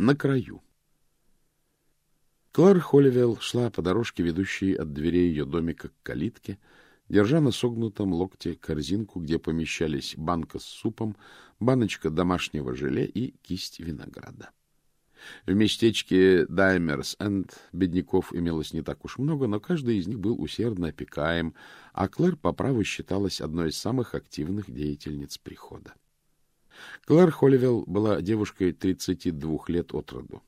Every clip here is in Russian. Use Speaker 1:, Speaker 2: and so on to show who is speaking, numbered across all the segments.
Speaker 1: На краю. Клара Холливелл шла по дорожке, ведущей от дверей ее домика к калитке, держа на согнутом локте корзинку, где помещались банка с супом, баночка домашнего желе и кисть винограда. В местечке Даймерс-Энд бедняков имелось не так уж много, но каждый из них был усердно опекаем, а Клэр по праву считалась одной из самых активных деятельниц прихода. Клэр Холливелл была девушкой 32 лет от роду.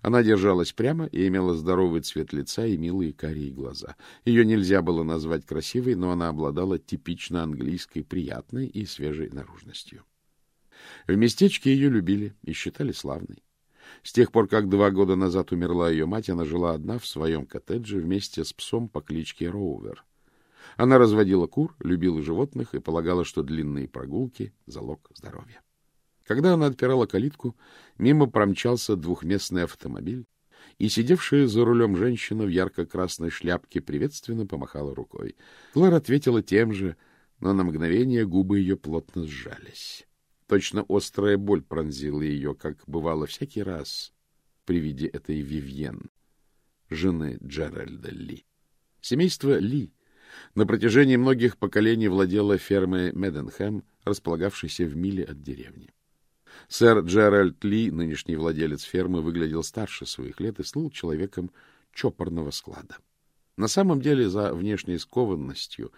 Speaker 1: Она держалась прямо и имела здоровый цвет лица и милые карие глаза. Ее нельзя было назвать красивой, но она обладала типично английской, приятной и свежей наружностью. В местечке ее любили и считали славной. С тех пор, как два года назад умерла ее мать, она жила одна в своем коттедже вместе с псом по кличке Роувер. Она разводила кур, любила животных и полагала, что длинные прогулки — залог здоровья. Когда она отпирала калитку, мимо промчался двухместный автомобиль, и сидевшая за рулем женщина в ярко-красной шляпке приветственно помахала рукой. Клар ответила тем же, но на мгновение губы ее плотно сжались. Точно острая боль пронзила ее, как бывало всякий раз при виде этой Вивьен, жены Джеральда Ли. Семейство Ли на протяжении многих поколений владело фермой Меденхэм, располагавшейся в миле от деревни. Сэр Джеральд Ли, нынешний владелец фермы, выглядел старше своих лет и слыл человеком чопорного склада. На самом деле, за внешней скованностью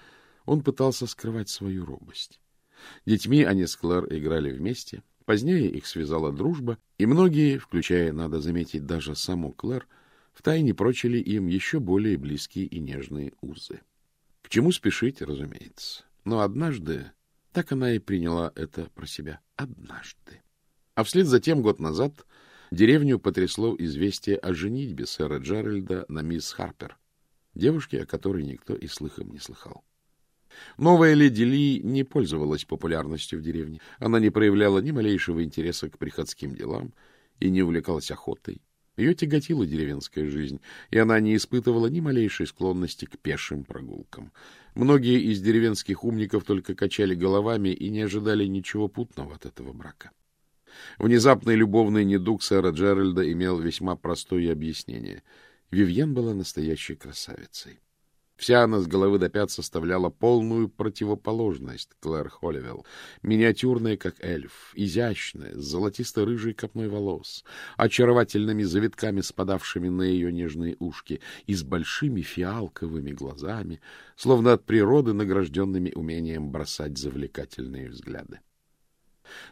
Speaker 1: он пытался скрывать свою робость. Детьми они с Клэр играли вместе, позднее их связала дружба, и многие, включая, надо заметить, даже саму Клэр, втайне прочили им еще более близкие и нежные узы. К чему спешить, разумеется. Но однажды, так она и приняла это про себя, однажды. А вслед за тем, год назад, деревню потрясло известие о женитьбе сэра Джеральда на мисс Харпер, девушке, о которой никто и слыхом не слыхал. Новая леди Ли не пользовалась популярностью в деревне. Она не проявляла ни малейшего интереса к приходским делам и не увлекалась охотой. Ее тяготила деревенская жизнь, и она не испытывала ни малейшей склонности к пешим прогулкам. Многие из деревенских умников только качали головами и не ожидали ничего путного от этого брака. Внезапный любовный недуг сэра Джеральда имел весьма простое объяснение. Вивьен была настоящей красавицей. Вся она с головы до пят составляла полную противоположность Клэр Холливелл, миниатюрная, как эльф, изящная, с золотисто-рыжей копной волос, очаровательными завитками, спадавшими на ее нежные ушки, и с большими фиалковыми глазами, словно от природы награжденными умением бросать завлекательные взгляды.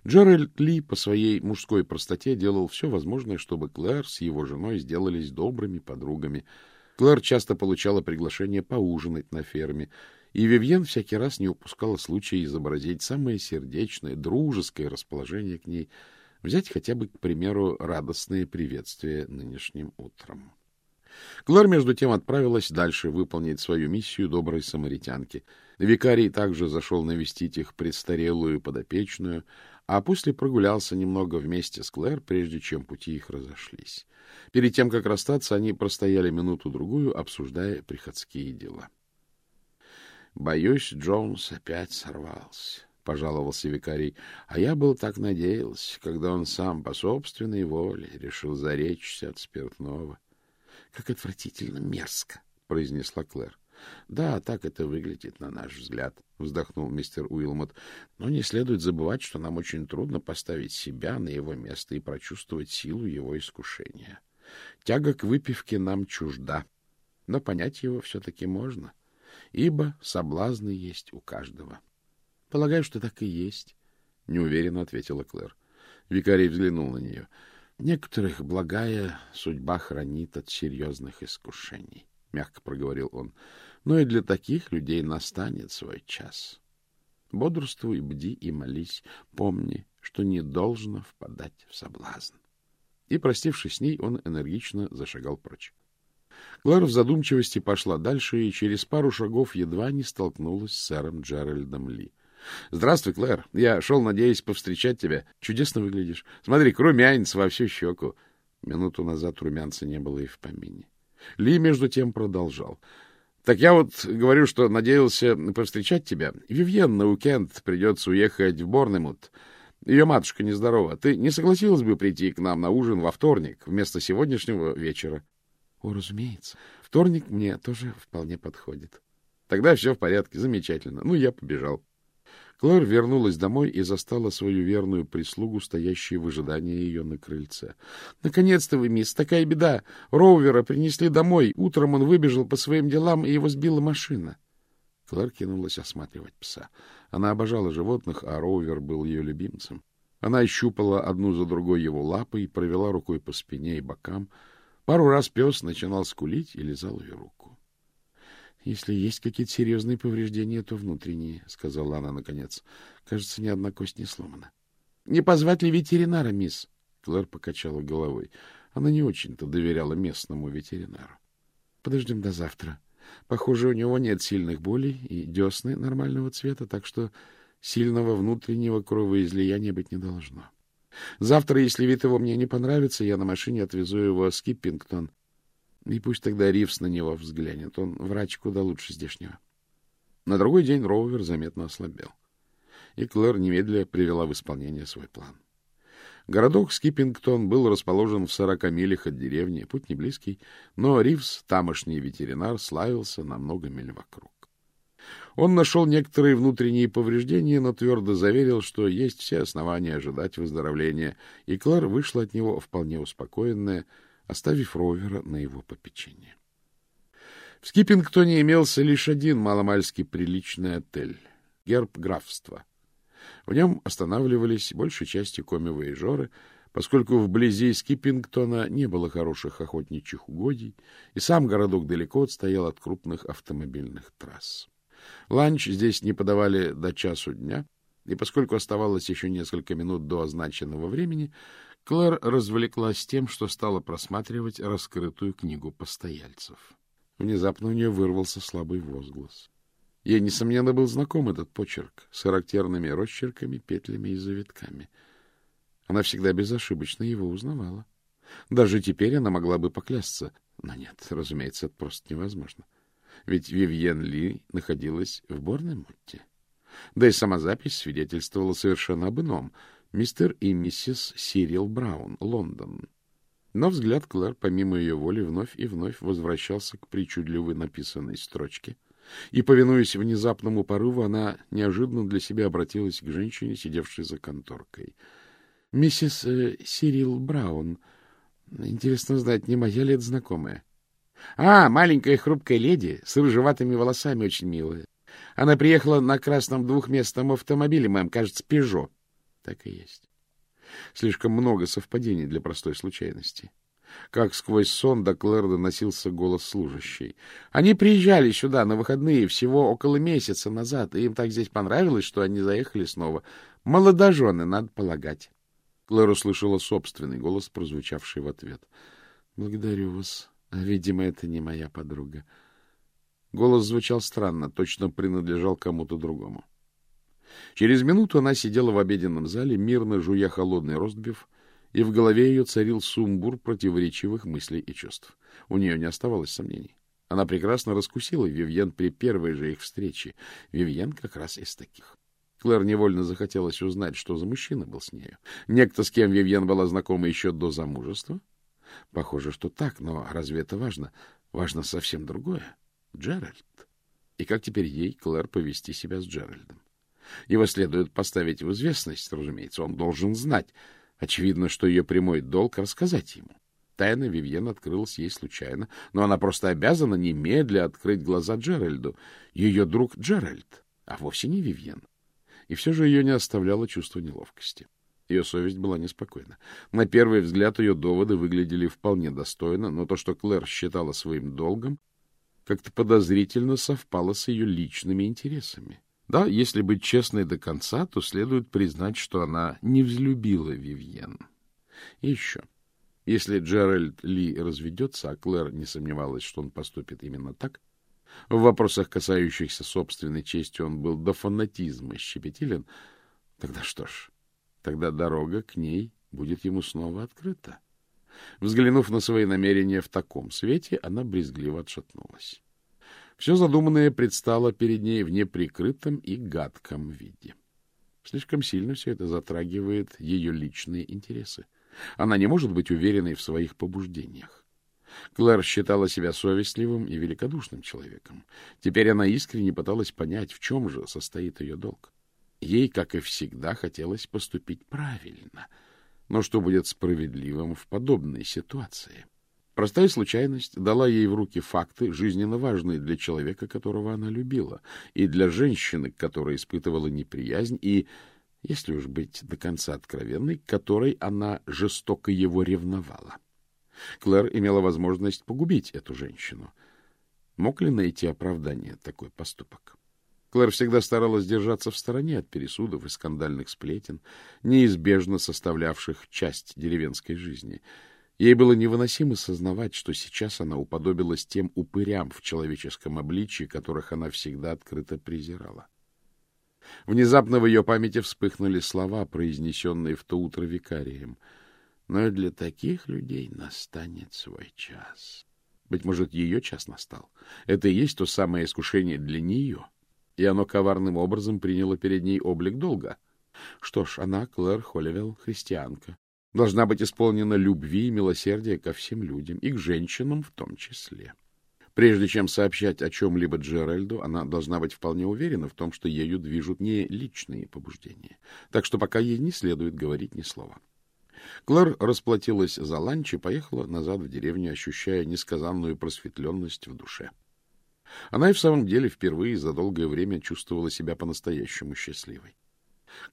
Speaker 1: Джеральд Ли по своей мужской простоте делал все возможное, чтобы Клэр с его женой сделались добрыми подругами — Клэр часто получала приглашение поужинать на ферме, и Вивьен всякий раз не упускала случая изобразить самое сердечное, дружеское расположение к ней, взять хотя бы, к примеру, радостное приветствие нынешним утром. Клэр, между тем, отправилась дальше выполнить свою миссию доброй самаритянки. Викарий также зашел навестить их престарелую подопечную, а после прогулялся немного вместе с Клэр, прежде чем пути их разошлись. Перед тем, как расстаться, они простояли минуту-другую, обсуждая приходские дела. — Боюсь, Джонс опять сорвался, — пожаловался викарий. — А я был так надеялся, когда он сам по собственной воле решил заречься от спиртного. — Как отвратительно мерзко, — произнесла Клэр. — Да, так это выглядит, на наш взгляд, — вздохнул мистер Уилмот. — Но не следует забывать, что нам очень трудно поставить себя на его место и прочувствовать силу его искушения. Тяга к выпивке нам чужда, но понять его все-таки можно, ибо соблазны есть у каждого. — Полагаю, что так и есть, — неуверенно ответила Клэр. Викарий взглянул на нее. — Некоторых благая судьба хранит от серьезных искушений, — мягко проговорил он но и для таких людей настанет свой час. Бодрствуй, бди и молись, помни, что не должно впадать в соблазн. И, простившись с ней, он энергично зашагал прочь. Клэр в задумчивости пошла дальше и через пару шагов едва не столкнулась с сэром Джеральдом Ли. — Здравствуй, Клэр. Я шел, надеясь повстречать тебя. Чудесно выглядишь. Смотри, румянец во всю щеку. Минуту назад румянца не было и в помине. Ли, между тем, продолжал. Так я вот говорю, что надеялся повстречать тебя. Вивьен на уикенд придется уехать в Борнемут. Ее матушка нездорова. Ты не согласилась бы прийти к нам на ужин во вторник вместо сегодняшнего вечера?
Speaker 2: — О, разумеется. Вторник мне тоже вполне подходит.
Speaker 1: — Тогда все в порядке, замечательно. Ну, я побежал. Клэр вернулась домой и застала свою верную прислугу, стоящую в ожидании ее на крыльце. — Наконец-то вы, мисс, такая беда! Роувера принесли домой. Утром он выбежал по своим делам, и его сбила машина. Клэр кинулась осматривать пса. Она обожала животных, а Роувер был ее любимцем. Она ощупала одну за другой его лапы и провела рукой по спине и бокам. Пару раз пес начинал скулить и лизал ее руку. — Если есть какие-то серьезные повреждения, то внутренние, — сказала она наконец. — Кажется, ни одна кость не сломана. — Не позвать ли ветеринара, мисс? Клэр покачала головой. Она не очень-то доверяла местному ветеринару. — Подождем до завтра, Похоже, у него нет сильных болей и десны нормального цвета, так что сильного внутреннего кровоизлияния быть не должно. Завтра, если вид его мне не понравится, я на машине отвезу его в Скиппингтон. И пусть тогда Ривс на него взглянет. Он врач куда лучше здешнего. На другой день Роувер заметно ослабел. И Клэр немедля привела в исполнение свой план. Городок Скиппингтон был расположен в сорока милях от деревни, путь не близкий, но Ривз, тамошний ветеринар, славился на много миль вокруг. Он нашел некоторые внутренние повреждения, но твердо заверил, что есть все основания ожидать выздоровления, и Клэр вышла от него вполне успокоенная, оставив Ровера на его попечение. В Скиппингтоне имелся лишь один маломальски приличный отель — герб графства — в нем останавливались большей частью коми-воежоры, поскольку вблизи Скиппингтона не было хороших охотничьих угодий, и сам городок далеко отстоял от крупных автомобильных трасс. Ланч здесь не подавали до часу дня, и поскольку оставалось еще несколько минут до означенного времени, Клэр развлеклась тем, что стала просматривать раскрытую книгу постояльцев. Внезапно у нее вырвался слабый возглас. Ей, несомненно, был знаком этот почерк с характерными росчерками, петлями и завитками. Она всегда безошибочно его узнавала. Даже теперь она могла бы поклясться. Но нет, разумеется, это просто невозможно. Ведь Вивьен Ли находилась в Борнемутте. Да и сама запись свидетельствовала совершенно об ином. Мистер и миссис Сирил Браун, Лондон. Но взгляд Клэр, помимо ее воли, вновь и вновь возвращался к причудливо написанной строчке — и, повинуясь внезапному порыву, она неожиданно для себя обратилась к женщине, сидевшей за конторкой. — Миссис э, Сирил Браун. Интересно знать, не моя ли это знакомая? — А, маленькая хрупкая леди с рыжеватыми волосами, очень милая. Она приехала на красном двухместном автомобиле, мэм, кажется, Пежо. Так и есть. Слишком много совпадений для простой случайности как сквозь сон до Клэр доносился голос служащей. Они приезжали сюда на выходные всего около месяца назад, и им так здесь понравилось, что они заехали снова. Молодожены, надо полагать. Клэр услышала собственный голос, прозвучавший в ответ. — Благодарю вас. Видимо, это не моя подруга. Голос звучал странно, точно принадлежал кому-то другому. Через минуту она сидела в обеденном зале, мирно жуя холодный ростбиф, и в голове ее царил сумбур противоречивых мыслей и чувств. У нее не оставалось сомнений. Она прекрасно раскусила Вивьен при первой же их встрече. Вивьен как раз из таких. Клэр невольно захотелось узнать, что за мужчина был с нею. Некто, с кем Вивьен была знакома еще до замужества? Похоже, что так, но разве это важно? Важно совсем другое. Джеральд. И как теперь ей, Клэр, повести себя с Джеральдом? Его следует поставить в известность, разумеется, он должен знать. Очевидно, что ее прямой долг — рассказать ему. Тайна Вивьен открылась ей случайно, но она просто обязана немедля открыть глаза Джеральду. Ее друг Джеральд, а вовсе не Вивьен. И все же ее не оставляло чувство неловкости. Ее совесть была неспокойна. На первый взгляд ее доводы выглядели вполне достойно, но то, что Клэр считала своим долгом, как-то подозрительно совпало с ее личными интересами. Да, если быть честной до конца, то следует признать, что она не взлюбила Вивьен. И еще. Если Джеральд Ли разведется, а Клэр не сомневалась, что он поступит именно так, в вопросах, касающихся собственной чести, он был до фанатизма щепетилен, тогда что ж, тогда дорога к ней будет ему снова открыта. Взглянув на свои намерения в таком свете, она брезгливо отшатнулась. Все задуманное предстало перед ней в неприкрытом и гадком виде. Слишком сильно все это затрагивает ее личные интересы. Она не может быть уверенной в своих побуждениях. Клэр считала себя совестливым и великодушным человеком. Теперь она искренне пыталась понять, в чем же состоит ее долг. Ей, как и всегда, хотелось поступить правильно. Но что будет справедливым в подобной ситуации? Простая случайность дала ей в руки факты, жизненно важные для человека, которого она любила, и для женщины, которая испытывала неприязнь, и, если уж быть до конца откровенной, которой она жестоко его ревновала. Клэр имела возможность погубить эту женщину. Мог ли найти оправдание такой поступок? Клэр всегда старалась держаться в стороне от пересудов и скандальных сплетен, неизбежно составлявших часть деревенской жизни. Ей было невыносимо сознавать, что сейчас она уподобилась тем упырям в человеческом обличии, которых она всегда открыто презирала. Внезапно в ее памяти вспыхнули слова, произнесенные в то утро викарием — но и для таких людей настанет свой час. Быть может, ее час настал. Это и есть то самое искушение для нее. И оно коварным образом приняло перед ней облик долга. Что ж, она, Клэр Холливелл, христианка, должна быть исполнена любви и милосердия ко всем людям, и к женщинам в том числе. Прежде чем сообщать о чем-либо Джеральду, она должна быть вполне уверена в том, что ею движут не личные побуждения. Так что пока ей не следует говорить ни слова. Клэр расплатилась за ланч и поехала назад в деревню, ощущая несказанную просветленность в душе. Она и в самом деле впервые за долгое время чувствовала себя по-настоящему счастливой.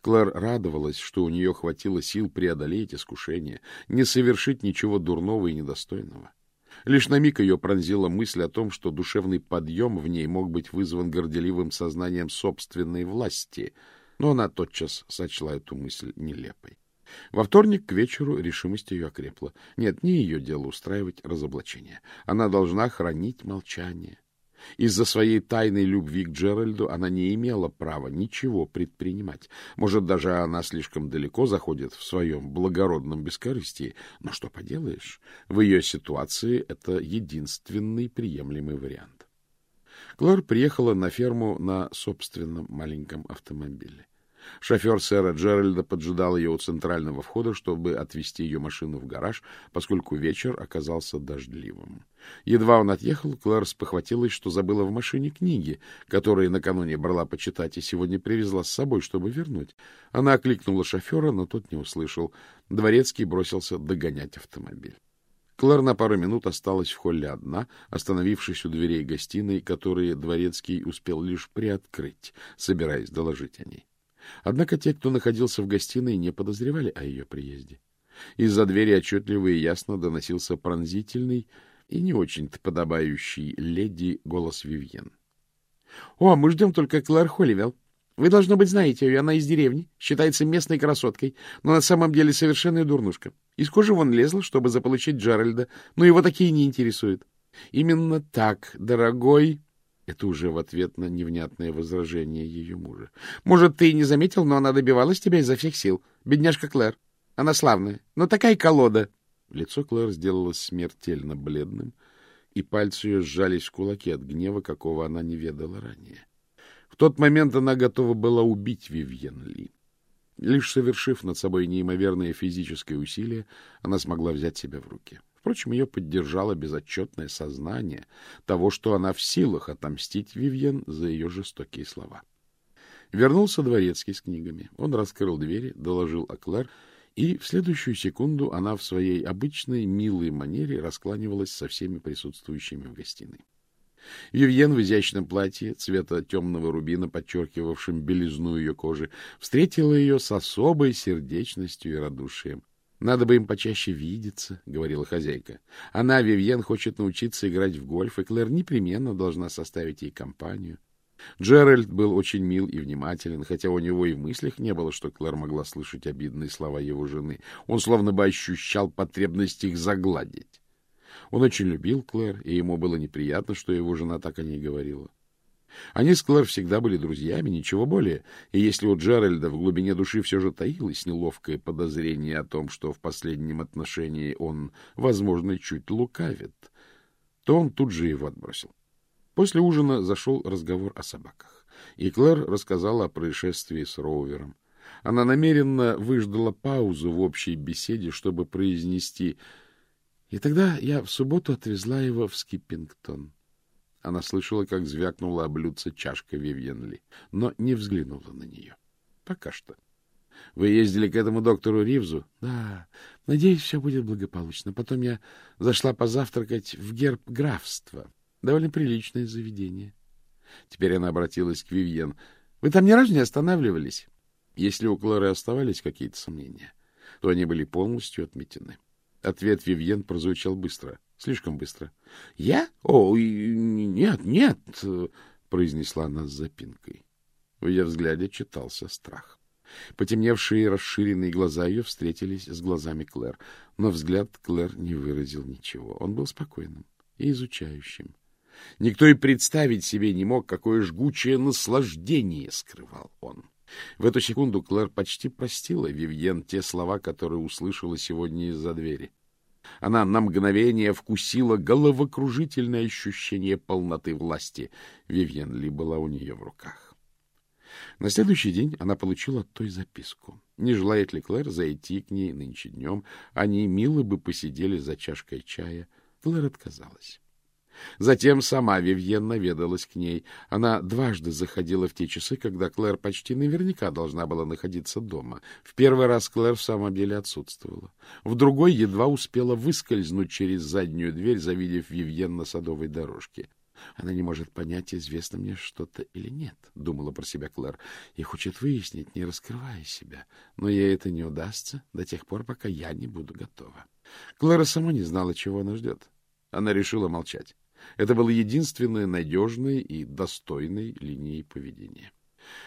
Speaker 1: Клэр радовалась, что у нее хватило сил преодолеть искушение, не совершить ничего дурного и недостойного. Лишь на миг ее пронзила мысль о том, что душевный подъем в ней мог быть вызван горделивым сознанием собственной власти, но она тотчас сочла эту мысль нелепой. Во вторник к вечеру решимость ее окрепла. Нет, не ее дело устраивать разоблачение. Она должна хранить молчание. Из-за своей тайной любви к Джеральду она не имела права ничего предпринимать. Может, даже она слишком далеко заходит в своем благородном бескорыстии. Но что поделаешь, в ее ситуации это единственный приемлемый вариант. Клэр приехала на ферму на собственном маленьком автомобиле. Шофер сэра Джеральда поджидал ее у центрального входа, чтобы отвезти ее машину в гараж, поскольку вечер оказался дождливым. Едва он отъехал, Клэр спохватилась, что забыла в машине книги, которые накануне брала почитать и сегодня привезла с собой, чтобы вернуть. Она окликнула шофера, но тот не услышал. Дворецкий бросился догонять автомобиль. Клэр на пару минут осталась в холле одна, остановившись у дверей гостиной, которые Дворецкий успел лишь приоткрыть, собираясь доложить о ней. Однако те, кто находился в гостиной, не подозревали о ее приезде. Из-за двери отчетливо и ясно доносился пронзительный и не очень-то подобающий леди голос Вивьен. — О, мы ждем только Клэр Холливелл. Вы, должно быть, знаете ее, она из деревни, считается местной красоткой, но на самом деле совершенная дурнушка. Из кожи вон лезла, чтобы заполучить Джеральда, но его такие не интересуют. Именно так, дорогой это уже в ответ на невнятное возражение ее мужа. — Может, ты и не заметил, но она добивалась тебя изо всех сил. Бедняжка Клэр. Она славная, но такая колода. Лицо Клэр сделалось смертельно бледным, и пальцы ее сжались в кулаки от гнева, какого она не ведала ранее. В тот момент она готова была убить Вивьен Ли. Лишь совершив над собой неимоверное физическое усилие, она смогла взять себя в руки. — Впрочем, ее поддержало безотчетное сознание того, что она в силах отомстить Вивьен за ее жестокие слова. Вернулся дворецкий с книгами. Он раскрыл двери, доложил о Клэр, и в следующую секунду она в своей обычной милой манере раскланивалась со всеми присутствующими в гостиной. Вивьен в изящном платье цвета темного рубина, подчеркивавшем белизну ее кожи, встретила ее с особой сердечностью и радушием. Надо бы им почаще видеться, — говорила хозяйка. Она, Вивьен, хочет научиться играть в гольф, и Клэр непременно должна составить ей компанию. Джеральд был очень мил и внимателен, хотя у него и в мыслях не было, что Клэр могла слышать обидные слова его жены. Он словно бы ощущал потребность их загладить. Он очень любил Клэр, и ему было неприятно, что его жена так о ней говорила. Они с Клэр всегда были друзьями, ничего более, и если у Джеральда в глубине души все же таилось неловкое подозрение о том, что в последнем отношении он, возможно, чуть лукавит, то он тут же его отбросил. После ужина зашел разговор о собаках, и Клэр рассказала о происшествии с Роувером. Она намеренно выждала паузу в общей беседе, чтобы произнести «И тогда я в субботу отвезла его в Скиппингтон». Она слышала, как звякнула облюдца чашка Вивьенли, но не взглянула на нее. Пока что. — Вы ездили к этому доктору Ривзу? — Да. Надеюсь, все будет благополучно. Потом я зашла позавтракать в герб графства. Довольно приличное заведение. Теперь она обратилась к Вивьен. — Вы там ни разу не останавливались? Если у Клары оставались какие-то сомнения, то они были полностью отметены. Ответ Вивьен прозвучал быстро, слишком быстро. — Я? О, нет, нет, — произнесла она с запинкой. В ее взгляде читался страх. Потемневшие расширенные глаза ее встретились с глазами Клэр, но взгляд Клэр не выразил ничего. Он был спокойным и изучающим. Никто и представить себе не мог, какое жгучее наслаждение скрывал он. В эту секунду Клэр почти простила Вивьен те слова, которые услышала сегодня из-за двери. Она на мгновение вкусила головокружительное ощущение полноты власти. Вивьен ли была у нее в руках. На следующий день она получила той записку. Не желает ли Клэр зайти к ней нынче днем? Они мило бы посидели за чашкой чая. Клэр отказалась. Затем сама Вивьен наведалась к ней. Она дважды заходила в те часы, когда Клэр почти наверняка должна была находиться дома. В первый раз Клэр в самом деле отсутствовала. В другой едва успела выскользнуть через заднюю дверь, завидев Вивьен на садовой дорожке. Она не может понять, известно мне что-то или нет, — думала про себя Клэр, и хочет выяснить, не раскрывая себя. Но ей это не удастся до тех пор, пока я не буду готова. Клэра сама не знала, чего она ждет. Она решила молчать. Это было единственной надежной и достойной линией поведения.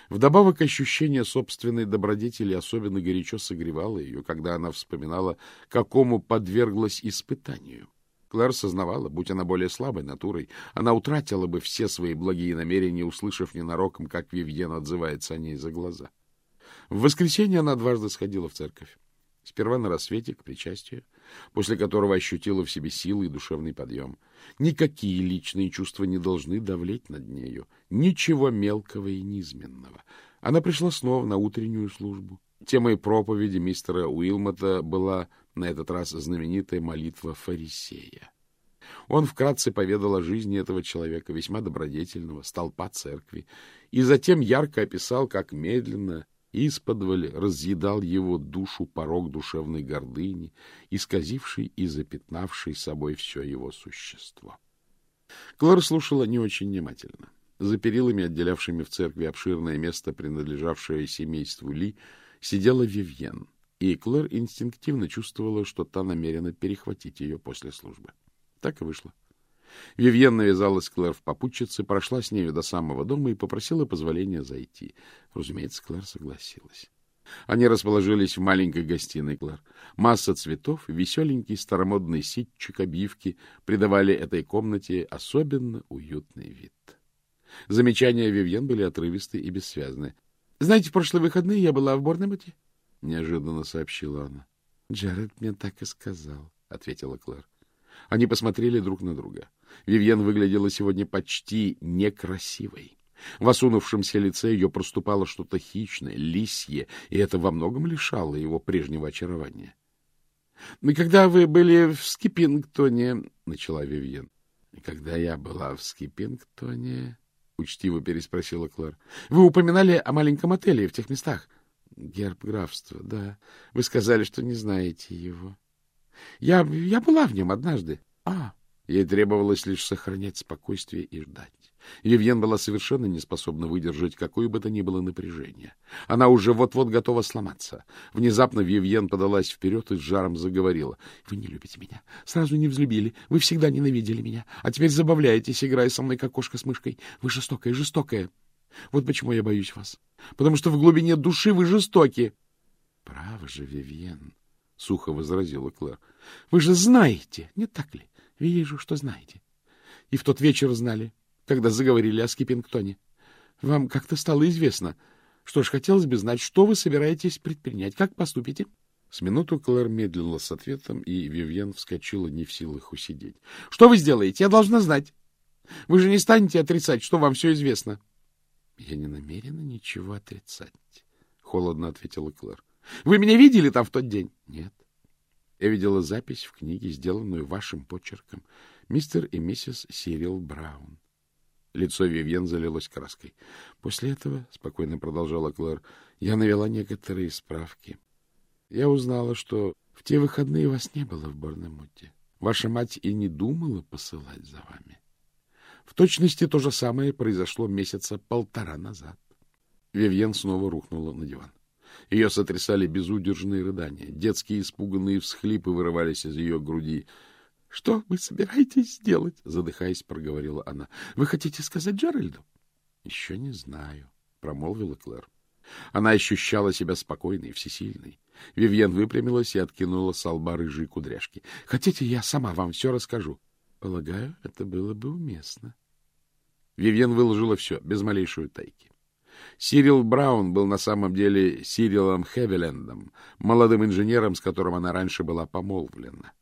Speaker 1: Вдобавок ощущение собственной добродетели особенно горячо согревало ее, когда она вспоминала, какому подверглась испытанию. Клэр сознавала, будь она более слабой натурой, она утратила бы все свои благие намерения, услышав ненароком, как Вивьен отзывается о ней за глаза. В воскресенье она дважды сходила в церковь. Сперва на рассвете, к причастию, после которого ощутила в себе силы и душевный подъем. Никакие личные чувства не должны давлеть над нею. Ничего мелкого и низменного. Она пришла снова на утреннюю службу. Темой проповеди мистера Уилмота была на этот раз знаменитая молитва фарисея. Он вкратце поведал о жизни этого человека, весьма добродетельного, столпа церкви, и затем ярко описал, как медленно исподволь разъедал его душу порог душевной гордыни, исказивший и запятнавший собой все его существо. Клара слушала не очень внимательно. За перилами, отделявшими в церкви обширное место, принадлежавшее семейству Ли, сидела Вивьен, и Клэр инстинктивно чувствовала, что та намерена перехватить ее после службы. Так и вышло. Вивьен навязалась Клэр в попутчице, прошла с нею до самого дома и попросила позволения зайти. Разумеется, Клэр согласилась. Они расположились в маленькой гостиной Клэр. Масса цветов, веселенький старомодный ситчик обивки придавали этой комнате особенно уютный вид. Замечания Вивьен были отрывистые и бессвязные. — Знаете, в прошлые выходные я была в Борнемуте, — неожиданно сообщила она. — Джаред мне так и сказал, — ответила Клэр. Они посмотрели друг на друга. Вивьен выглядела сегодня почти некрасивой. В осунувшемся лице ее проступало что-то хищное, лисье, и это во многом лишало его прежнего очарования. — Когда вы были в Скиппингтоне, — начала Вивьен. — Когда я была в Скиппингтоне, — учтиво переспросила Клэр. — Вы упоминали о маленьком отеле в тех местах. — Герб графства, да. Вы сказали, что не знаете его. — Я, я была в нем однажды. — А, Ей требовалось лишь сохранять спокойствие и ждать. Вивьен была совершенно не способна выдержать какое бы то ни было напряжение. Она уже вот-вот готова сломаться. Внезапно Вивьен подалась вперед и с жаром заговорила. — Вы не любите меня. Сразу не взлюбили. Вы всегда ненавидели меня. А теперь забавляетесь, играя со мной, как кошка с мышкой. Вы жестокая, жестокая. Вот почему я боюсь вас. Потому что в глубине души вы жестоки. — Право же, Вивьен, — сухо возразила Клэр. — Вы же знаете, не так ли? — Вижу, что знаете. И в тот вечер знали, когда заговорили о Скиппингтоне. Вам как-то стало известно. Что ж, хотелось бы знать, что вы собираетесь предпринять, как поступите? С минуту Клэр медлила с ответом, и Вивьен вскочила не в силах усидеть. — Что вы сделаете? Я должна знать. Вы же не станете отрицать, что вам все известно. — Я не намерена ничего отрицать, — холодно ответила Клэр. — Вы меня видели там в тот день? — Нет. Я видела запись в книге, сделанную вашим почерком. Мистер и миссис Сирил Браун. Лицо Вивьен залилось краской. После этого, — спокойно продолжала Клэр, — я навела некоторые справки. Я узнала, что в те выходные вас не было в Борнемуте. Ваша мать и не думала посылать за вами. В точности то же самое произошло месяца полтора назад. Вивьен снова рухнула на диван. Ее сотрясали безудержные рыдания. Детские испуганные всхлипы вырывались из ее груди. — Что вы собираетесь сделать? — задыхаясь, проговорила она. — Вы хотите сказать Джеральду? — Еще не знаю, — промолвила Клэр. Она ощущала себя спокойной, всесильной. Вивьен выпрямилась и откинула с лба рыжие кудряшки. — Хотите, я сама вам все расскажу? — Полагаю, это было бы уместно. Вивьен выложила все, без малейшей тайки. Сирил Браун был на самом деле Сирилом Хевилендом, молодым инженером, с которым она раньше была помолвлена.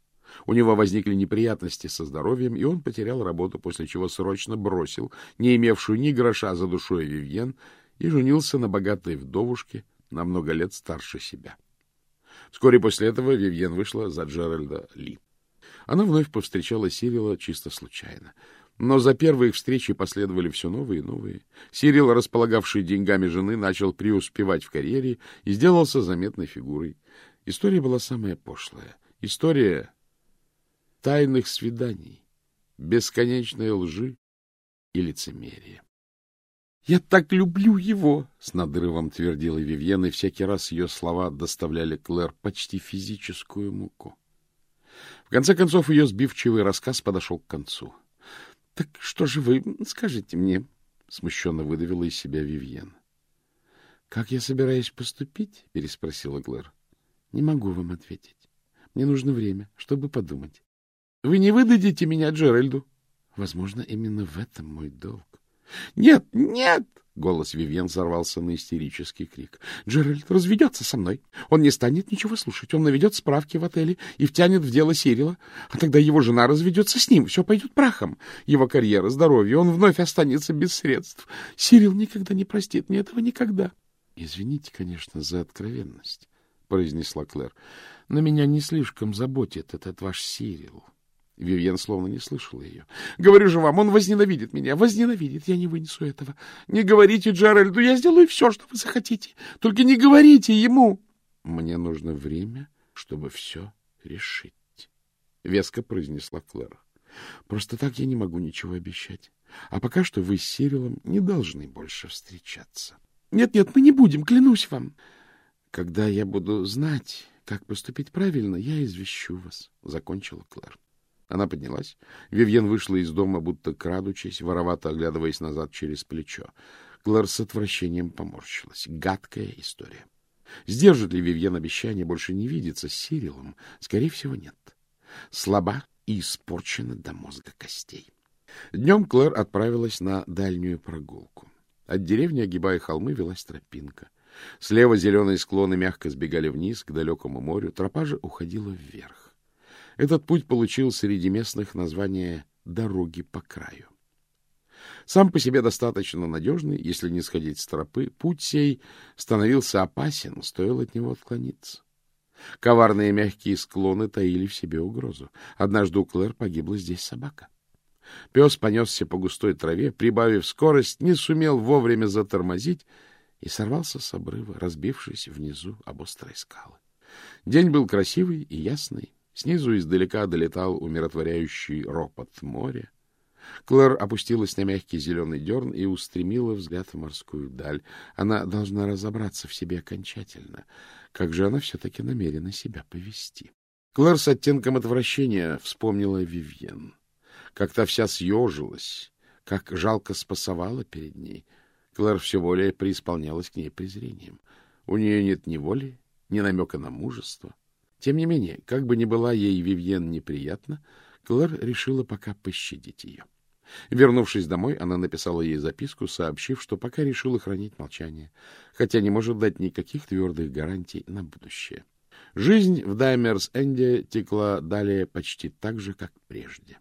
Speaker 1: У него возникли неприятности со здоровьем, и он потерял работу, после чего срочно бросил, не имевшую ни гроша за душой Вивьен, и женился на богатой вдовушке, на много лет старше себя. Вскоре после этого Вивьен вышла за Джеральда Ли. Она вновь повстречала Сирила чисто случайно. Но за первые встречи последовали все новые и новые. Сирил, располагавший деньгами жены, начал преуспевать в карьере и сделался заметной фигурой. История была самая пошлая. История тайных свиданий, бесконечной лжи и лицемерия. — Я так люблю его! — с надрывом твердила Вивьен, и всякий раз ее слова доставляли Клэр почти физическую муку. В конце концов, ее сбивчивый рассказ подошел к концу. — Так что же вы скажите мне? — смущенно выдавила из себя Вивьен. — Как я собираюсь поступить? — переспросила Клэр. — Не могу вам ответить. Мне нужно время, чтобы подумать. — Вы не выдадите меня Джеральду? — Возможно, именно в этом мой долг. — Нет, нет! — голос Вивьен сорвался на истерический крик. — Джеральд разведется со мной. Он не станет ничего слушать. Он наведет справки в отеле и втянет в дело Сирила. А тогда его жена разведется с ним. Все пойдет прахом. Его карьера, здоровье. Он вновь останется без средств. Сирил никогда не простит мне этого никогда. — Извините, конечно, за откровенность, — произнесла Клэр. — Но меня не слишком заботит этот ваш Сирил. Вивьен словно не слышала ее. — Говорю же вам, он возненавидит меня, возненавидит. Я не вынесу этого. Не говорите Джеральду, я сделаю все, что вы захотите. Только не говорите ему. — Мне нужно время, чтобы все решить, — веско произнесла Клэр. — Просто так я не могу ничего обещать. А пока что вы с Сирилом не должны больше встречаться. Нет, — Нет-нет, мы не будем, клянусь вам. Когда я буду знать, как поступить правильно, я извещу вас, — закончила Клэр. Она поднялась. Вивьен вышла из дома, будто крадучись, воровато оглядываясь назад через плечо. Клэр с отвращением поморщилась. Гадкая история. Сдержит ли Вивьен обещание больше не видеться с Сирилом? Скорее всего, нет. Слаба и испорчена до мозга костей. Днем Клэр отправилась на дальнюю прогулку. От деревни, огибая холмы, велась тропинка. Слева зеленые склоны мягко сбегали вниз, к далекому морю. Тропа же уходила вверх. Этот путь получил среди местных название «дороги по краю». Сам по себе достаточно надежный, если не сходить с тропы, путь сей становился опасен, стоило от него отклониться. Коварные мягкие склоны таили в себе угрозу. Однажды у Клэр погибла здесь собака. Пес понесся по густой траве, прибавив скорость, не сумел вовремя затормозить и сорвался с обрыва, разбившись внизу об острые скалы. День был красивый и ясный, Снизу издалека долетал умиротворяющий ропот моря. Клэр опустилась на мягкий зеленый дерн и устремила взгляд в морскую даль. Она должна разобраться в себе окончательно. Как же она все-таки намерена себя повести? Клэр с оттенком отвращения вспомнила Вивьен. Как то вся съежилась, как жалко спасовала перед ней. Клэр все более преисполнялась к ней презрением. У нее нет ни воли, ни намека на мужество. Тем не менее, как бы ни была ей Вивьен неприятна, Клэр решила пока пощадить ее. Вернувшись домой, она написала ей записку, сообщив, что пока решила хранить молчание, хотя не может дать никаких твердых гарантий на будущее. Жизнь в Даймерс-Энде текла далее почти так же, как прежде.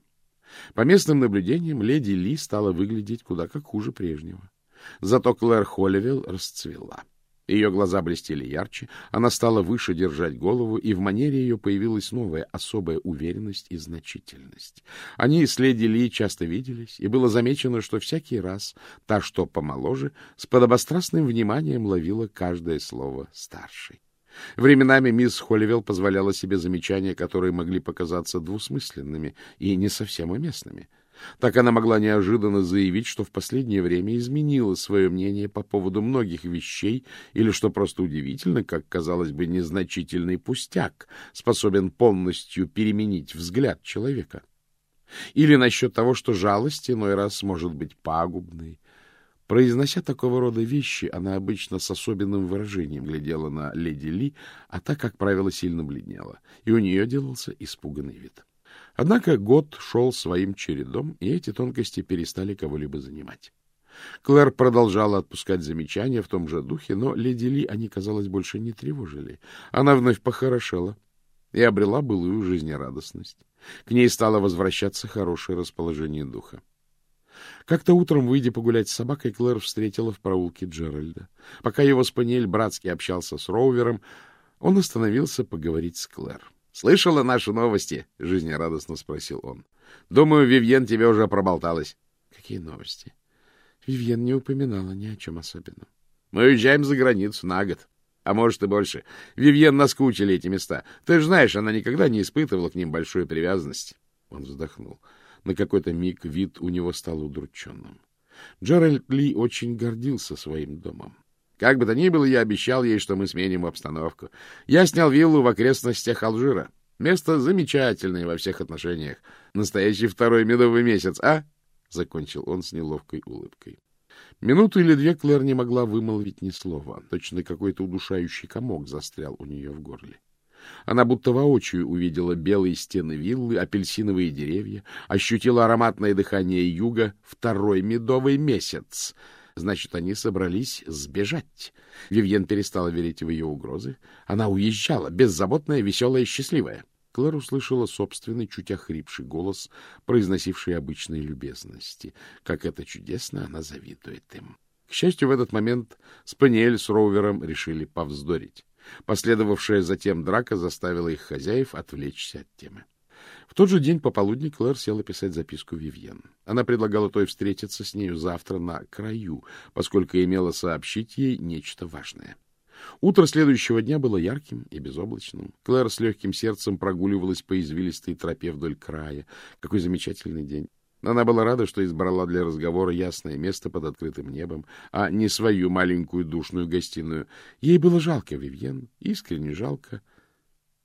Speaker 1: По местным наблюдениям, леди Ли стала выглядеть куда как хуже прежнего. Зато Клэр Холливелл расцвела. Ее глаза блестели ярче, она стала выше держать голову, и в манере ее появилась новая, особая уверенность и значительность. Они с леди Ли часто виделись, и было замечено, что всякий раз та, что помоложе, с подобострастным вниманием ловила каждое слово старшей. Временами мисс Холливелл позволяла себе замечания, которые могли показаться двусмысленными и не совсем уместными — так она могла неожиданно заявить, что в последнее время изменила свое мнение по поводу многих вещей, или, что просто удивительно, как, казалось бы, незначительный пустяк способен полностью переменить взгляд человека. Или насчет того, что жалость иной раз может быть пагубной. Произнося такого рода вещи, она обычно с особенным выражением глядела на леди Ли, а так, как правило, сильно бледнела, и у нее делался испуганный вид. Однако год шел своим чередом, и эти тонкости перестали кого-либо занимать. Клэр продолжала отпускать замечания в том же духе, но леди Ли они, казалось, больше не тревожили. Она вновь похорошела и обрела былую жизнерадостность. К ней стало возвращаться хорошее расположение духа. Как-то утром, выйдя погулять с собакой, Клэр встретила в проулке Джеральда. Пока его спаниель братски общался с Роувером, он остановился поговорить с Клэр. — Слышала наши новости? — жизнерадостно спросил он. — Думаю, Вивьен тебе уже проболталась.
Speaker 2: — Какие новости? Вивьен не упоминала ни о чем особенном.
Speaker 1: — Мы уезжаем за границу на год. А может и больше. Вивьен наскучили эти места. Ты же знаешь, она никогда не испытывала к ним большой привязанности. Он вздохнул. На какой-то миг вид у него стал удрученным. Джеральд Ли очень гордился своим домом. Как бы то ни было, я обещал ей, что мы сменим обстановку. Я снял виллу в окрестностях Алжира. Место замечательное во всех отношениях. Настоящий второй медовый месяц, а? Закончил он с неловкой улыбкой. Минуту или две Клэр не могла вымолвить ни слова. Точно какой-то удушающий комок застрял у нее в горле. Она будто воочию увидела белые стены виллы, апельсиновые деревья, ощутила ароматное дыхание юга второй медовый месяц — Значит, они собрались сбежать. Вивьен перестала верить в ее угрозы. Она уезжала, беззаботная, веселая, счастливая. Клэр услышала собственный, чуть охрипший голос, произносивший обычные любезности. Как это чудесно, она завидует им. К счастью, в этот момент Спаниель с Роувером решили повздорить. Последовавшая затем драка заставила их хозяев отвлечься от темы. В тот же день пополудни Клэр села писать записку Вивьен. Она предлагала той встретиться с нею завтра на краю, поскольку имела сообщить ей нечто важное. Утро следующего дня было ярким и безоблачным. Клэр с легким сердцем прогуливалась по извилистой тропе вдоль края. Какой замечательный день! Она была рада, что избрала для разговора ясное место под открытым небом, а не свою маленькую душную гостиную. Ей было жалко Вивьен, искренне жалко,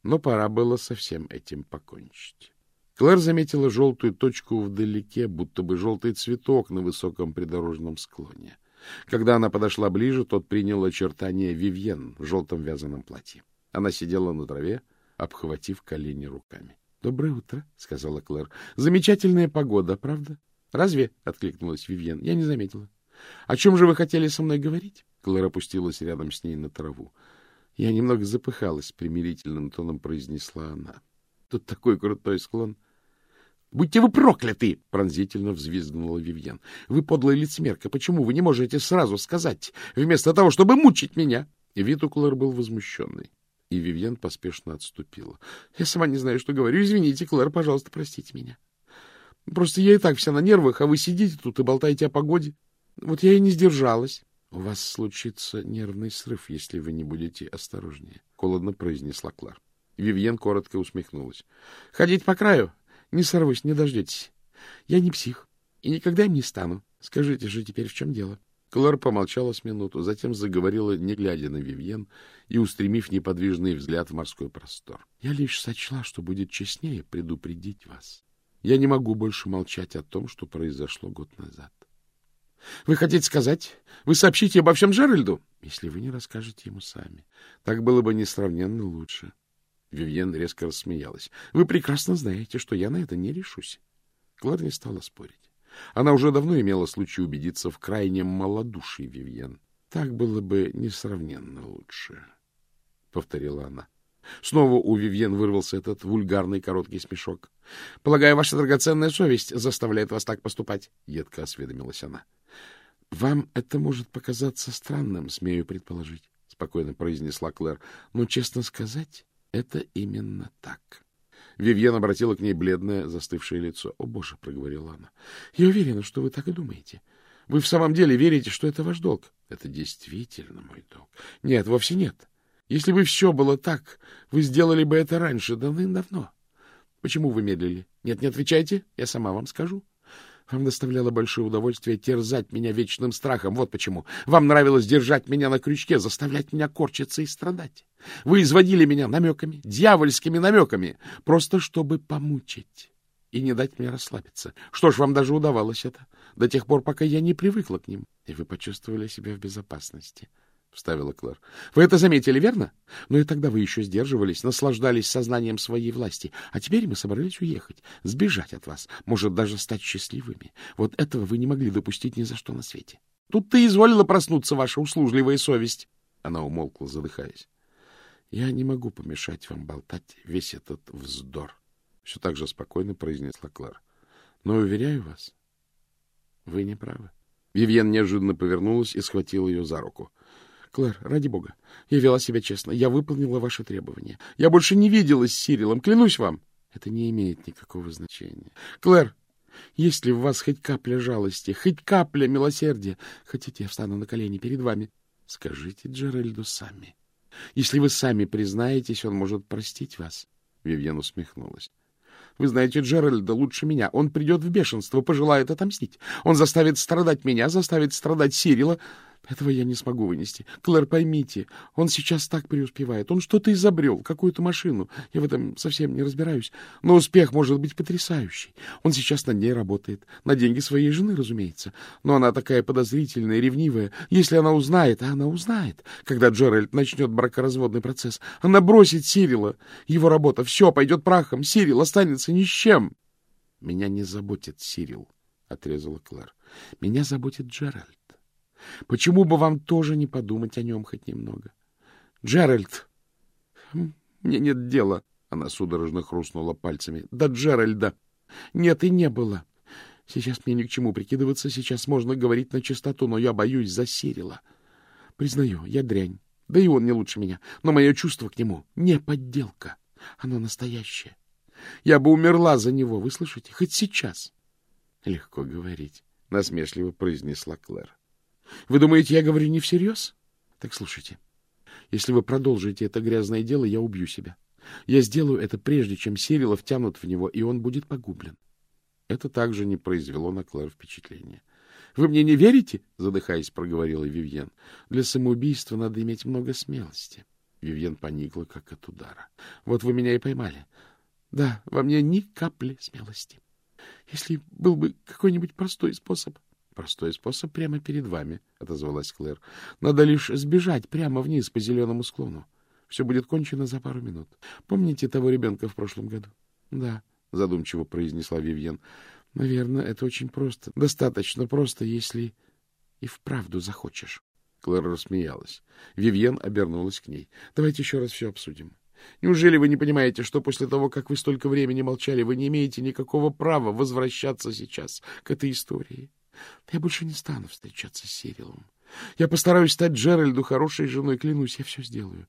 Speaker 1: но пора было со всем этим покончить. Клэр заметила желтую точку вдалеке, будто бы желтый цветок на высоком придорожном склоне. Когда она подошла ближе, тот принял очертания Вивьен в желтом вязаном платье. Она сидела на траве, обхватив колени руками. — Доброе утро, — сказала Клэр. — Замечательная погода, правда? — Разве? — откликнулась Вивьен. — Я не заметила. — О чем же вы хотели со мной говорить? Клэр опустилась рядом с ней на траву. Я немного запыхалась, примирительным тоном произнесла она. Тут такой крутой склон. — Будьте вы прокляты! — пронзительно взвизгнула Вивьен. — Вы подлая лицемерка. Почему вы не можете сразу сказать, вместо того, чтобы мучить меня? Вид у Клэр был возмущенный. И Вивьен поспешно отступила. — Я сама не знаю, что говорю. Извините, Клэр, пожалуйста, простите меня. Просто я и так вся на нервах, а вы сидите тут и болтаете о погоде. Вот я и не сдержалась. — У вас случится нервный срыв, если вы не будете осторожнее, — холодно произнесла Клар. Вивьен коротко усмехнулась. — Ходить по краю? Не сорвусь, не дождетесь. Я не псих и никогда им не стану. Скажите же теперь, в чем дело? Клар помолчала с минуту, затем заговорила, не глядя на Вивьен и устремив неподвижный взгляд в морской простор. — Я лишь сочла, что будет честнее предупредить вас. Я не могу больше молчать о том, что произошло год назад. Вы хотите сказать, вы сообщите обо всем Джеральду? Если вы не расскажете ему сами. Так было бы несравненно лучше. Вивьен резко рассмеялась. Вы прекрасно знаете, что я на это не решусь. Клэр не стала спорить. Она уже давно имела случай убедиться в крайнем малодушии Вивьен. Так было бы несравненно лучше, — повторила она. Снова у Вивьен вырвался этот вульгарный короткий смешок. — Полагаю, ваша драгоценная совесть заставляет вас так поступать, — едко осведомилась она. — Вам это может показаться странным, смею предположить, — спокойно произнесла Клэр. — Но, честно сказать, это именно так. Вивьен обратила к ней бледное, застывшее лицо. — О, Боже! — проговорила она. — Я уверена, что вы так и думаете. Вы в самом деле верите, что это ваш долг? — Это действительно мой долг. — Нет, вовсе нет. Если бы все было так, вы сделали бы это раньше, давным-давно. Почему вы медлили? Нет, не отвечайте, я сама вам скажу. Вам доставляло большое удовольствие терзать меня вечным страхом. Вот почему. Вам нравилось держать меня на крючке, заставлять меня корчиться и страдать. Вы изводили меня намеками, дьявольскими намеками, просто чтобы помучить и не дать мне расслабиться. Что ж, вам даже удавалось это, до тех пор, пока я не привыкла к ним. И вы почувствовали себя в безопасности. — вставила Клэр. — Вы это заметили, верно? Но и тогда вы еще сдерживались, наслаждались сознанием своей власти. А теперь мы собрались уехать, сбежать от вас, может, даже стать счастливыми. Вот этого вы не могли допустить ни за что на свете. Тут ты изволила проснуться, ваша услужливая совесть. Она умолкла, задыхаясь. — Я не могу помешать вам болтать весь этот вздор, — все так же спокойно произнесла Клэр. — Но, уверяю вас, вы не правы. Вивьен неожиданно повернулась и схватила ее за руку. Клэр, ради бога, я вела себя честно. Я выполнила ваши требования. Я больше не виделась с Сирилом, клянусь вам. Это не имеет никакого значения. Клэр, есть ли в вас хоть капля жалости, хоть капля милосердия? Хотите, я встану на колени перед вами? Скажите Джеральду сами. Если вы сами признаетесь, он может простить вас. Вивьен усмехнулась. Вы знаете Джеральда лучше меня. Он придет в бешенство, пожелает отомстить. Он заставит страдать меня, заставит страдать Сирила. Этого я не смогу вынести. Клэр, поймите, он сейчас так преуспевает. Он что-то изобрел, какую-то машину. Я в этом совсем не разбираюсь. Но успех может быть потрясающий. Он сейчас над ней работает. На деньги своей жены, разумеется. Но она такая подозрительная, ревнивая. Если она узнает, а она узнает, когда Джеральд начнет бракоразводный процесс, она бросит Сирила. Его работа все пойдет прахом. Сирил останется ни с чем. — Меня не заботит Сирил, — отрезала Клэр. — Меня заботит Джеральд. Почему бы вам тоже не подумать о нем хоть немного? Джеральд! Мне нет дела. Она судорожно хрустнула пальцами. Да Джеральда! Нет и не было. Сейчас мне ни к чему прикидываться, сейчас можно говорить на чистоту, но я боюсь за Сирила. Признаю, я дрянь. Да и он не лучше меня. Но мое чувство к нему не подделка. Оно настоящее. Я бы умерла за него, вы слышите? Хоть сейчас. — Легко говорить, — насмешливо произнесла Клэр. Вы думаете, я говорю не всерьез? Так слушайте. Если вы продолжите это грязное дело, я убью себя. Я сделаю это прежде, чем Сирила втянут в него, и он будет погублен. Это также не произвело на Клэр впечатления. — Вы мне не верите? — задыхаясь, проговорила Вивьен. — Для самоубийства надо иметь много смелости. Вивьен поникла, как от удара. — Вот вы меня и поймали. Да, во мне ни капли смелости. Если был бы какой-нибудь простой способ Простой способ прямо перед вами, — отозвалась Клэр. — Надо лишь сбежать прямо вниз по зеленому склону. Все будет кончено за пару минут. Помните того ребенка в прошлом году? — Да, — задумчиво произнесла Вивьен. — Наверное, это очень просто. Достаточно просто, если и вправду захочешь. Клэр рассмеялась. Вивьен обернулась к ней. — Давайте еще раз все обсудим. Неужели вы не понимаете, что после того, как вы столько времени молчали, вы не имеете никакого права возвращаться сейчас к этой истории? Я больше не стану встречаться с Сирилом. Я постараюсь стать Джеральду хорошей женой, клянусь, я все сделаю.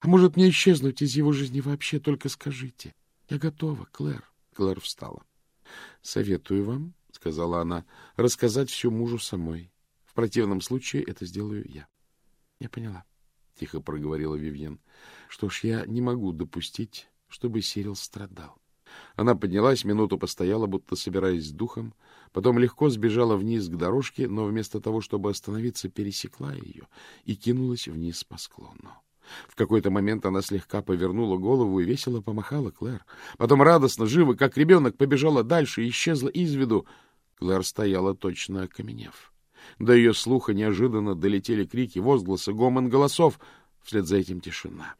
Speaker 1: А может, мне исчезнуть из его жизни вообще, только скажите. Я готова, Клэр. Клэр встала. — Советую вам, — сказала она, — рассказать все мужу самой. В противном случае это сделаю я. — Я поняла, — тихо проговорила Вивьен. — Что ж, я не могу допустить, чтобы Сирил страдал. Она поднялась, минуту постояла, будто собираясь с духом, потом легко сбежала вниз к дорожке, но вместо того, чтобы остановиться, пересекла ее и кинулась вниз по склону. В какой-то момент она слегка повернула голову и весело помахала Клэр. Потом радостно, живо, как ребенок, побежала дальше и исчезла из виду. Клэр стояла точно окаменев. До ее слуха неожиданно долетели крики, возгласы, гомон голосов. Вслед за этим тишина.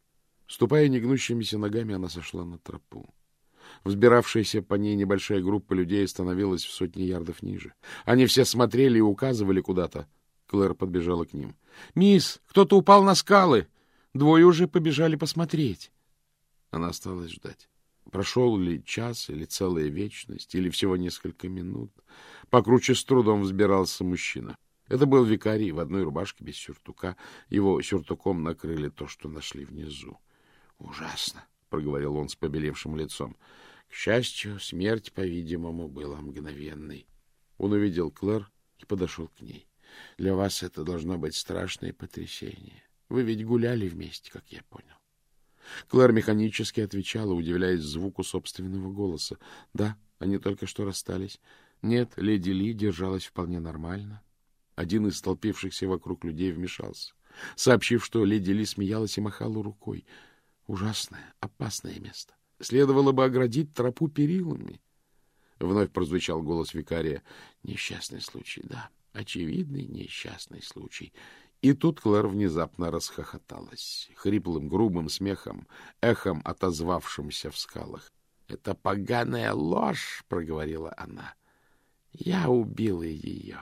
Speaker 1: Ступая негнущимися ногами, она сошла на тропу. Взбиравшаяся по ней небольшая группа людей становилась в сотни ярдов ниже. Они все смотрели и указывали куда-то. Клэр подбежала к ним. — Мисс, кто-то упал на скалы! Двое уже побежали посмотреть. Она осталась ждать. Прошел ли час, или целая вечность, или всего несколько минут. Покруче с трудом взбирался мужчина. Это был викарий в одной рубашке без сюртука. Его сюртуком накрыли то, что нашли внизу. — Ужасно, — проговорил он с побелевшим лицом. К счастью, смерть, по-видимому, была мгновенной. Он увидел Клэр и подошел к ней. — Для вас это должно быть страшное потрясение. Вы ведь гуляли вместе, как я понял. Клэр механически отвечала, удивляясь звуку собственного голоса. Да, они только что расстались. Нет, леди Ли держалась вполне нормально. Один из столпившихся вокруг людей вмешался, сообщив, что леди Ли смеялась и махала рукой. Ужасное, опасное место. Следовало бы оградить тропу перилами. Вновь прозвучал голос викария. Несчастный случай, да, очевидный несчастный случай. И тут Клэр внезапно расхохоталась, хриплым, грубым смехом, эхом отозвавшимся в скалах. — Это поганая ложь, — проговорила она. — Я убила ее.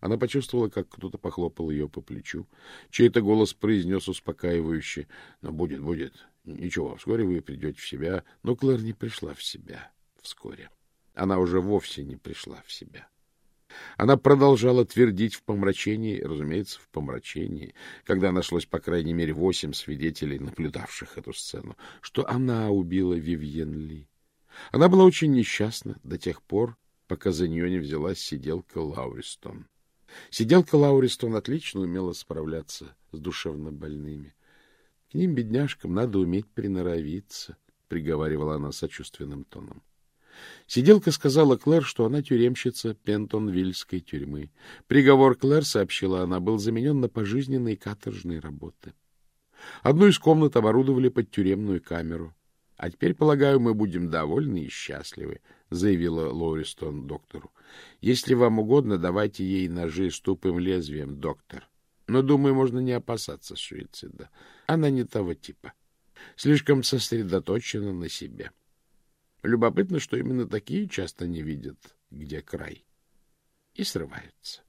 Speaker 1: Она почувствовала, как кто-то похлопал ее по плечу. Чей-то голос произнес успокаивающе. — Но будет, будет. Ничего, вскоре вы придете в себя. Но Клэр не пришла в себя вскоре. Она уже вовсе не пришла в себя. — она продолжала твердить в помрачении, разумеется, в помрачении, когда нашлось, по крайней мере, восемь свидетелей, наблюдавших эту сцену, что она убила Вивьен Ли. Она была очень несчастна до тех пор, пока за нее не взялась сиделка Лауристон. Сиделка Лауристон отлично умела справляться с душевно больными. К ним, бедняжкам, надо уметь приноровиться, — приговаривала она сочувственным тоном. Сиделка сказала Клэр, что она тюремщица Пентонвильской тюрьмы. Приговор Клэр, сообщила она, был заменен на пожизненные каторжные работы. Одну из комнат оборудовали под тюремную камеру. — А теперь, полагаю, мы будем довольны и счастливы, — заявила Лористон доктору. — Если вам угодно, давайте ей ножи с тупым лезвием, доктор. Но, думаю, можно не опасаться суицида. Она не того типа. Слишком сосредоточена на себе. — Любопытно, что именно такие часто не видят, где край, и срываются.